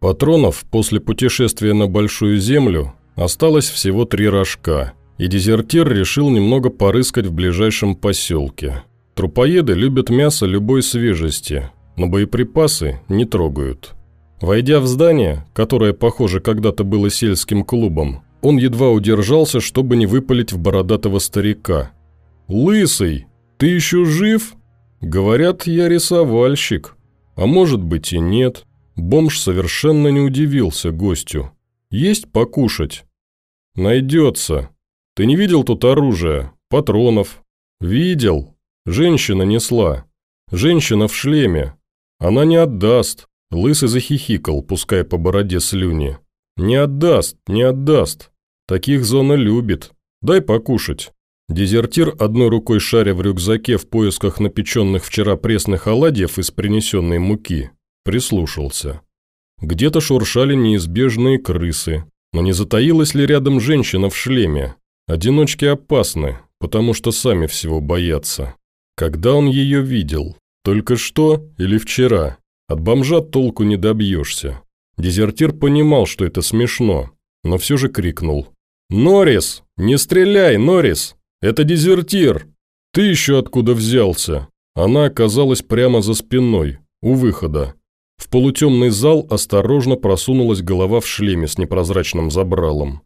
Патронов после путешествия на Большую Землю осталось всего три рожка, и дезертир решил немного порыскать в ближайшем поселке. Трупоеды любят мясо любой свежести, но боеприпасы не трогают. Войдя в здание, которое, похоже, когда-то было сельским клубом, он едва удержался, чтобы не выпалить в бородатого старика. «Лысый, ты еще жив?» «Говорят, я рисовальщик. А может быть и нет». Бомж совершенно не удивился гостю. «Есть покушать?» «Найдется. Ты не видел тут оружия? Патронов?» «Видел. Женщина несла. Женщина в шлеме. Она не отдаст». Лысый захихикал, пуская по бороде слюни. «Не отдаст, не отдаст. Таких зона любит. Дай покушать». Дезертир, одной рукой шаря в рюкзаке в поисках напеченных вчера пресных оладьев из принесенной муки, прислушался. Где-то шуршали неизбежные крысы, но не затаилась ли рядом женщина в шлеме? Одиночки опасны, потому что сами всего боятся. Когда он ее видел? Только что или вчера? От бомжа толку не добьешься. Дезертир понимал, что это смешно, но все же крикнул. «Норрис! Не стреляй, Норрис! Это дезертир! Ты еще откуда взялся?» Она оказалась прямо за спиной, у выхода. Полутемный зал осторожно просунулась голова в шлеме с непрозрачным забралом.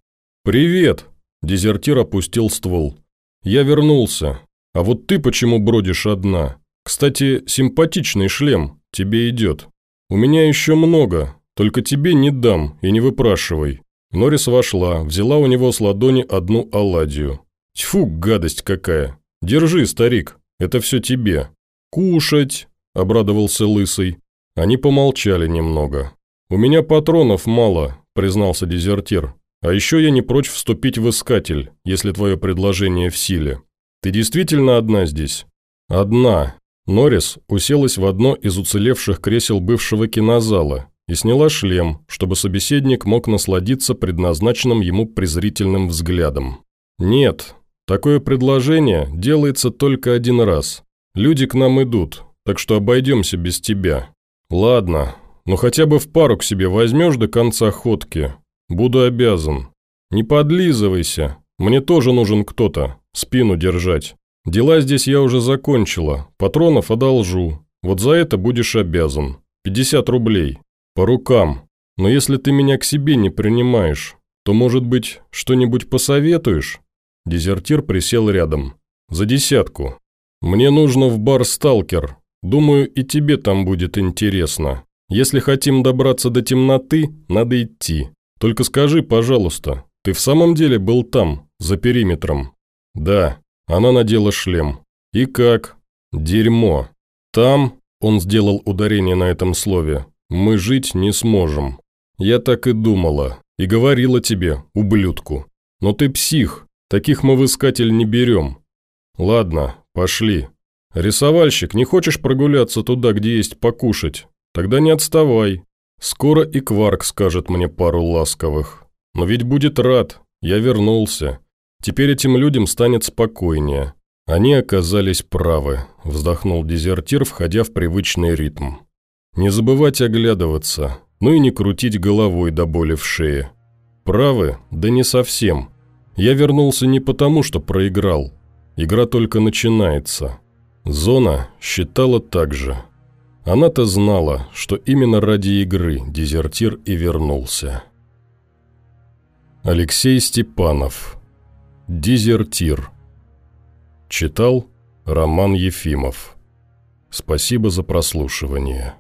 «Привет!» – дезертир опустил ствол. «Я вернулся. А вот ты почему бродишь одна? Кстати, симпатичный шлем, тебе идет. У меня еще много, только тебе не дам и не выпрашивай». Норрис вошла, взяла у него с ладони одну оладью. «Тьфу, гадость какая! Держи, старик, это все тебе». «Кушать!» – обрадовался Лысый. Они помолчали немного. «У меня патронов мало», – признался дезертир. «А еще я не прочь вступить в искатель, если твое предложение в силе. Ты действительно одна здесь?» «Одна». Норрис уселась в одно из уцелевших кресел бывшего кинозала и сняла шлем, чтобы собеседник мог насладиться предназначенным ему презрительным взглядом. «Нет, такое предложение делается только один раз. Люди к нам идут, так что обойдемся без тебя. «Ладно, но хотя бы в пару к себе возьмешь до конца ходки. Буду обязан. Не подлизывайся, мне тоже нужен кто-то, спину держать. Дела здесь я уже закончила, патронов одолжу. Вот за это будешь обязан. 50 рублей. По рукам. Но если ты меня к себе не принимаешь, то, может быть, что-нибудь посоветуешь?» Дезертир присел рядом. «За десятку. Мне нужно в бар «Сталкер», Думаю, и тебе там будет интересно. Если хотим добраться до темноты, надо идти. Только скажи, пожалуйста, ты в самом деле был там, за периметром?» «Да». Она надела шлем. «И как?» «Дерьмо. Там...» Он сделал ударение на этом слове. «Мы жить не сможем. Я так и думала. И говорила тебе, ублюдку. Но ты псих. Таких мы в искатель не берем. Ладно, пошли. «Рисовальщик, не хочешь прогуляться туда, где есть покушать? Тогда не отставай. Скоро и Кварк скажет мне пару ласковых. Но ведь будет рад. Я вернулся. Теперь этим людям станет спокойнее. Они оказались правы», – вздохнул дезертир, входя в привычный ритм. «Не забывать оглядываться, ну и не крутить головой до боли в шее. Правы? Да не совсем. Я вернулся не потому, что проиграл. Игра только начинается. Зона считала так же. Она-то знала, что именно ради игры дезертир и вернулся. Алексей Степанов. Дезертир. Читал Роман Ефимов. Спасибо за прослушивание.